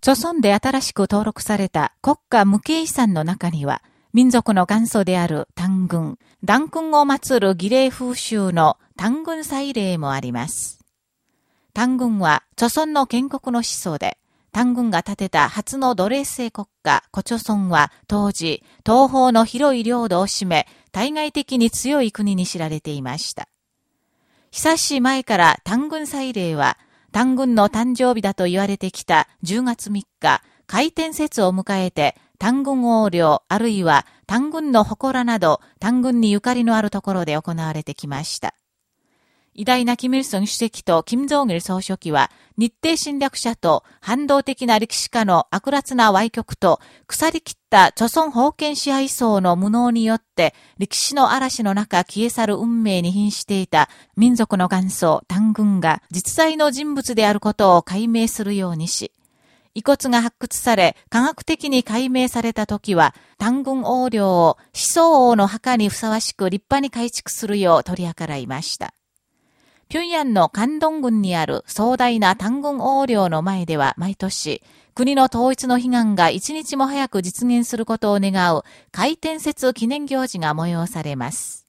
著村で新しく登録された国家無形遺産の中には、民族の元祖である単軍、断軍を祀る儀礼風習の単軍祭礼もあります。単軍は、著村の建国の思想で、単軍が建てた初の奴隷制国家、古著村は当時、東方の広い領土を占め、対外的に強い国に知られていました。久し前から単軍祭礼は、単軍の誕生日だと言われてきた10月3日、回転節を迎えて、単軍横領、あるいは単軍の祠など、単軍にゆかりのあるところで行われてきました。偉大なキム・イルソン主席とキム・ジョン・イル総書記は、日程侵略者と反動的な歴史家の悪辣な歪曲と腐りきった著村封建支配層の無能によって歴史の嵐の中消え去る運命に瀕していた民族の元祖、単軍が実在の人物であることを解明するようにし、遺骨が発掘され、科学的に解明された時は、単軍王領を思想王の墓にふさわしく立派に改築するよう取り計らいました。平壌の関東郡にある壮大な単軍横領の前では毎年、国の統一の悲願が一日も早く実現することを願う回転節記念行事が催されます。